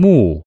木